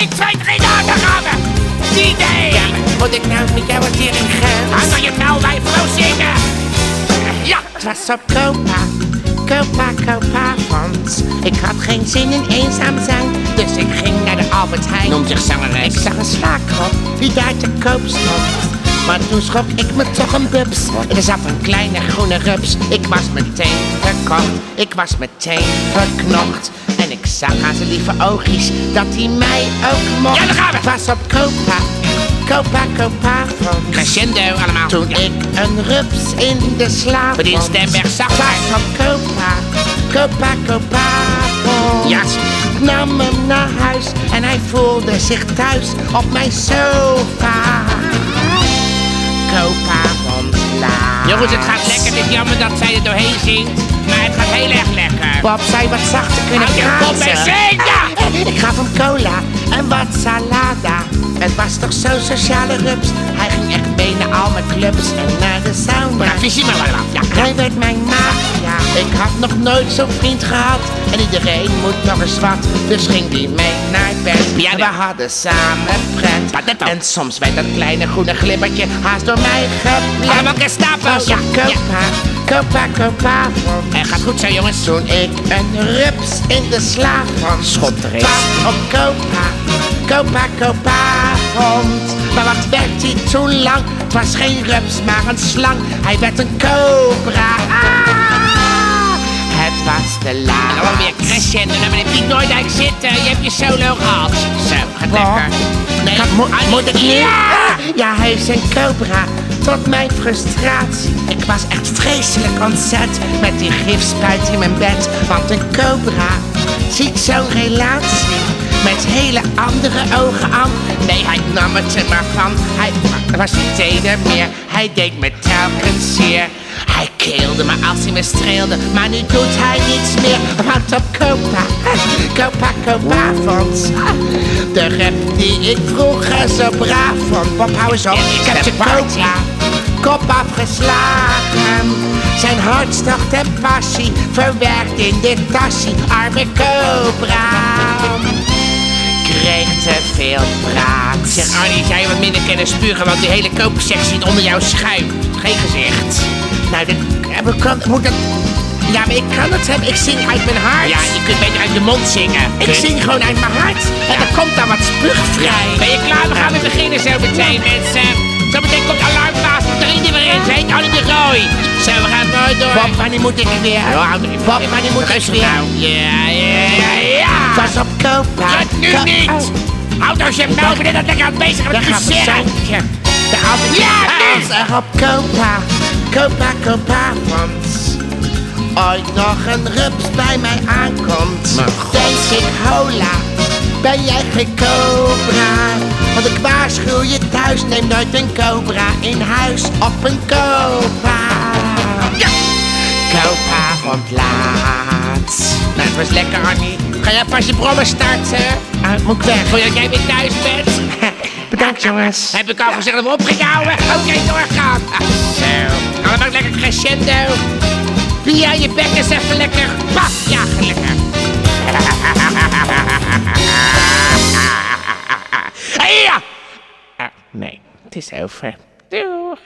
1, 2, 3, daar, daar gaan we. Die idee. Ja, moet ik nou met jou wat hierin gaan? Hou dan je mel bij vrouw zingen. Ja. Het was op Copa, Copa, Copa Frans. Ik had geen zin in eenzaam zijn, dus ik ging naar de Albert Heijn. Noemt zich zangeres. Ik zag een slaakrot die daar te koop stond. Maar toen schrok ik me toch een bubs. Er zat een kleine groene rups. Ik was meteen verkocht. Ik was meteen verknocht. En ik zag aan zijn lieve oogjes dat hij mij ook mocht. Ja, daar gaan we. Het was op Copa, Copa, Copa. Crescendo allemaal. Toen ik een rups in de slaap vond. Stemberg zag haar. op Copa, Copa, Copa. Ja. Ik nam hem naar huis en hij voelde zich thuis op mijn sofa. Copa vond laat. Jongens, het gaat lekker. Het is jammer dat zij er doorheen zingt. Maar het gaat heel erg lekker. Bob zei wat zachter kunnen Hou je praten. mond en zing, ja! Ik gaf hem cola en wat salada. Het was toch zo'n sociale rups. Hij ging echt mee naar al mijn clubs en naar de sauna. Ja, visie maar allemaal. Ja. Hij werd mijn maat, ja. Ik had nog nooit zo'n vriend gehad. En iedereen moet nog eens wat. Dus ging die mee naar bed. Ja, we hadden samen pret. En soms werd dat kleine groene glibbertje haast door mij geplet. Allemaal Gestapo. Was Ja, ja. Copa, Copa. En gaat goed zo, jongens. Toen ik een rups in de slaap vond. Schot er. Was op Copa, Copa, Copa vond. Maar wat werd hij toen lang? Het was geen rups, maar een slang. Hij werd een cobra. Ah, het was te En laat. dan weer crescendo naar meneer Piet Noordijk zitten. Je hebt je solo gehad. Zo, gaat lekker. Nee, moet, moet ik? Ja! Ja, hij is een cobra. Tot mijn frustratie. Ik was echt vreselijk ontzet met die gifspuit in mijn bed. Want een cobra ziet zo'n relatie met hele andere ogen aan. Nee, hij nam het er maar van. Hij was niet teder meer. Hij deed me telkens zeer. Hij keelde me als hij me streelde, maar nu doet hij niets meer. Want op Copa, Copa, Copa vond de rap die ik vroeger zo braaf vond. Bob, hou eens op, ik heb je Copa kop afgeslagen. Zijn hartstocht en passie verwerkt in dit tassie. Arme Cobra kreeg te veel praat. Zeg Arnie, zou je wat minder kunnen spugen, want die hele koopsectie zit onder jouw schuim. Geen gezicht. Nou, we kan, moet dat... Ja, maar ik kan het hebben. Ik zing uit mijn hart. Ja, je kunt beter uit de mond zingen. Ik Kut. zing gewoon uit mijn hart. En er komt dan wat spuug vrij. Ben je klaar? We gaan weer beginnen zo meteen, mensen. Zometeen komt er iedereen heet Annie de Rooi. Zo, we gaan mooi door. Bob, wanneer moet ik weer? Ja, Bob, wanneer moet ik weer? nou. Ja, ja, ja, ja. Pas op Copa. Het nu niet. Oh. Houd als je melk en dat lekker aan het bezig met je zoontje. De altijd Ja, als nu. er op Copa, Copa, Copa vond. Ooit nog een rups bij mij aankomt. Denk ik, hola, ben jij geen cobra? Want ik waarschuw je thuis, neem nooit een cobra in huis op een Copa. Ja. Copa ontlaat. Nou, het was lekker, Annie. Ga jij pas je brommen starten? Ah, moet ik weg? Voordat jij weer thuis bent. Bedankt jongens. Heb ik al gezegd dat we op gingen houden? Oké, doorgaan. Ah, Zo. Allemaal lekker crescendo. Via je bek is even lekker. Paf, ja, lekker. Ah, nee, het is over. Doeg!